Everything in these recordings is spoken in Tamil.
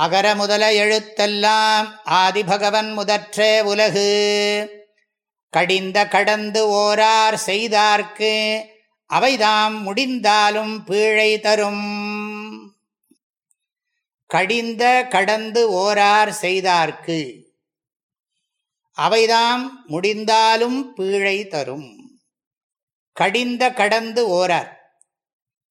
அகர முதல எழுத்தெல்லாம் ஆதிபகவன் முதற்றே உலகு. கடிந்த கடந்து ஓரார் செய்தார்க்கு அவைதாம் முடிந்தாலும் பீழை தரும். கடிந்த கடந்து ஓரார் செய்தார்க்கு அவைதாம் முடிந்தாலும் பீழை தரும். கடிந்த கடந்து ஓரார்.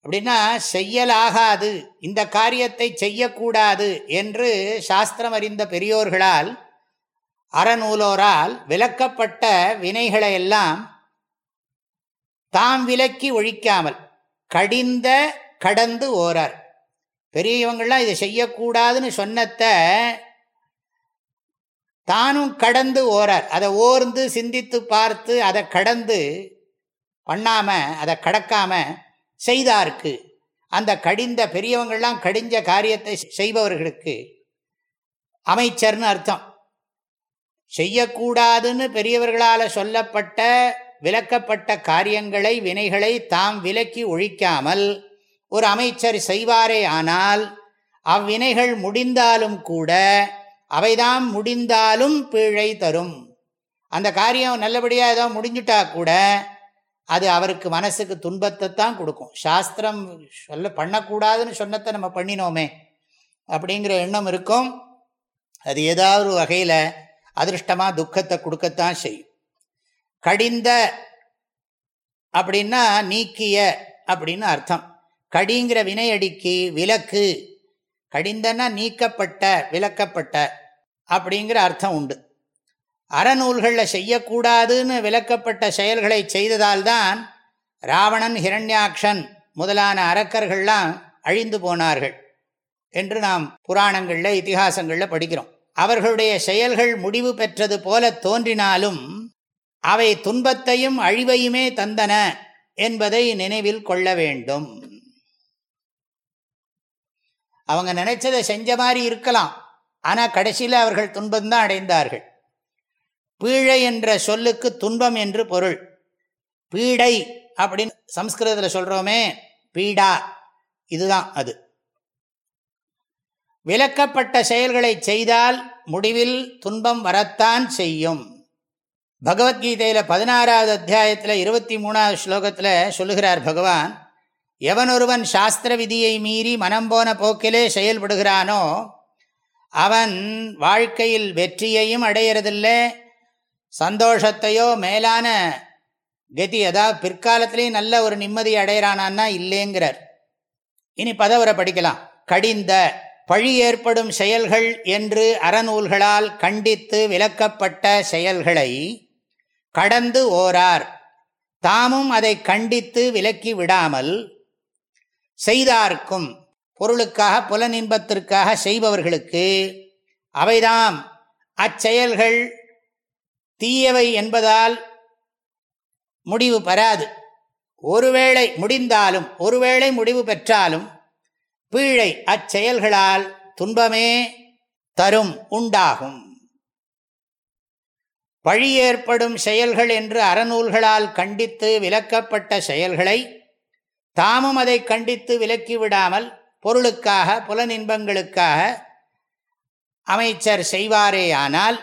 அப்படின்னா செய்யலாகாது இந்த காரியத்தை செய்யக்கூடாது என்று சாஸ்திரம் அறிந்த பெரியோர்களால் அறநூலோரால் விளக்கப்பட்ட வினைகளை எல்லாம் தாம் விலக்கி ஒழிக்காமல் கடிந்த கடந்து ஓரார். பெரியவங்கள்லாம் இதை செய்யக்கூடாதுன்னு சொன்னத்த தானும் கடந்து ஓரார். அதை ஓர்ந்து சிந்தித்து பார்த்து அதை கடந்து பண்ணாமல் அதை கடக்காமல் செய்தார்க்கு. அந்த கடிந்த பெரியவங்கள்லாம் கடிஞ்ச காரியத்தை செய்பவர்களுக்கு அமைச்சர்னு அர்த்தம். செய்யக்கூடாதுன்னு பெரியவர்களால் சொல்லப்பட்ட விலக்கப்பட்ட காரியங்களை வினைகளை தாம் விலக்கி ஒழிக்காமல் ஒரு அமைச்சர் செய்வாரே ஆனால் அவ்வினைகள் முடிந்தாலும் கூட அவைதான் முடிந்தாலும் பிழை தரும். அந்த காரியம் நல்லபடியாக ஏதோ முடிஞ்சுட்டா கூட அது அவருக்கு மனசுக்கு துன்பத்தை தான் கொடுக்கும். சாஸ்திரம் சொல்ல பண்ணக்கூடாதுன்னு சொன்னதை நம்ம பண்ணினோமே அப்படிங்கிற எண்ணம் இருக்கும். அது ஏதாவது ஒரு வகையில் அதிருஷ்டமாக துக்கத்தை கொடுக்கத்தான் செய்யும். கடிந்த அப்படின்னா நீக்கிய அப்படின்னு அர்த்தம். கடிங்கிற வினையடிக்கு விலக்கு கடிந்தன்னா நீக்கப்பட்ட விலக்கப்பட்ட அப்படிங்கிற அர்த்தம் உண்டு. அறநூல்களில் செய்யக்கூடாதுன்னு விலக்கப்பட்ட செயல்களை செய்ததால்தான் ராவணன் ஹிரண்யாக்ஷன் முதலான அரக்கர்கள்லாம் அழிந்து போனார்கள் என்று நாம் புராணங்களில் இத்திஹாசங்களில் படிக்கிறோம். அவர்களுடைய செயல்கள் முடிவு பெற்றது போல தோன்றினாலும் அவை துன்பத்தையும் அழிவையுமே தந்தன என்பதை நினைவில் கொள்ள வேண்டும். அவங்க நினைச்சதை செஞ்ச மாதிரி இருக்கலாம். ஆனால் கடைசியில் அவர்கள் துன்பம்தான் அடைந்தார்கள். பீழை என்ற சொல்லுக்கு துன்பம் என்று பொருள். பீடை அப்படின்னு சம்ஸ்கிருதத்தில் சொல்கிறோமே பீடா. இதுதான் அது. விலக்கப்பட்ட செயல்களை செய்தால் முடிவில் துன்பம் வரத்தான் செய்யும். பகவத்கீதையில் பதினாறாவது அத்தியாயத்தில் இருபத்தி மூணாவது ஸ்லோகத்தில் சொல்லுகிறார் பகவான் எவனொருவன் சாஸ்திர விதியை மீறி மனம் போன போக்கிலே செயல்படுகிறானோ அவன் வாழ்க்கையில் வெற்றியையும் அடையிறதில்லை சந்தோஷத்தையோ மேலான கதி அதாவது பிற்காலத்திலேயும் நல்ல ஒரு நிம்மதி அடையிறானான்னா இல்லைங்கிறார். இனி பதவரை படிக்கலாம். கடிந்த பழி ஏற்படும் செயல்கள் என்று அறநூல்களால் கண்டித்து விலக்கப்பட்ட செயல்களை கடந்து ஓரார். தாமும் அதை கண்டித்து விலக்கி விடாமல் செய்தார்க்கும். பொருளுக்காக புலனின்பத்திற்காக செய்பவர்களுக்கு அவைதாம். அச்செயல்கள் தீயவை என்பதால் முடிவு பெறாது. ஒருவேளை முடிந்தாலும் ஒருவேளை முடிவு பெற்றாலும் பீழை அச்செயல்களால் துன்பமே தரும் உண்டாகும். பழி ஏற்படும் செயல்கள் என்று அறநூல்களால் கண்டித்து விலக்கப்பட்ட செயல்களை தாமும் அதை கண்டித்து விலக்கிவிடாமல் பொருளுக்காக புலனின்பங்களுக்காக அமைச்சர் செய்வாரேயானால்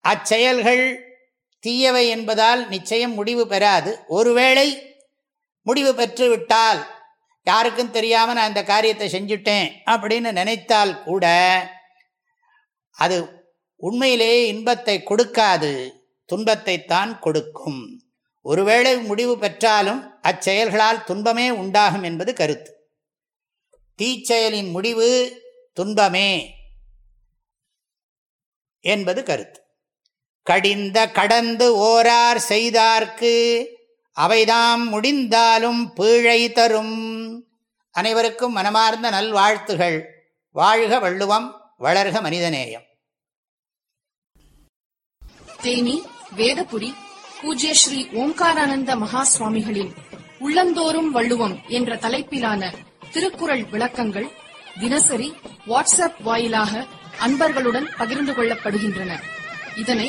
அச்செயல்கள் தீயவை என்பதால் நிச்சயம் முடிவு பெறாது. ஒருவேளை முடிவு பெற்று விட்டால் யாருக்கும் தெரியாமல் நான் இந்த காரியத்தை செஞ்சுட்டேன் அப்படின்னு நினைத்தால் கூட அது உண்மையிலேயே இன்பத்தை கொடுக்காது துன்பத்தைத்தான் கொடுக்கும். ஒருவேளை முடிவு பெற்றாலும் அச்செயல்களால் துன்பமே உண்டாகும் என்பது கருத்து. தீச்செயலின் முடிவு துன்பமே என்பது கருத்து. கடிந்த கடந்து ஓரார் செய்தார்க்கு அவைதாம் முடிந்தாலும் பீழை தரும். அனைவருக்கும் மனமார்ந்த நல்வாழ்த்துகள். வாழ்க வள்ளுவம் வளர்க மனிதநேயம். தேனி வேதபுரி பூஜ்ய ஸ்ரீ ஓம்காரானந்த மகா சுவாமிகளின் உள்ளந்தோறும் வள்ளுவம் என்ற தலைப்பிலான திருக்குறள் விளக்கங்கள் தினசரி வாட்ஸ்அப் வாயிலாக அன்பர்களுடன் பகிர்ந்து கொள்ளப்படுகின்றன. இதனை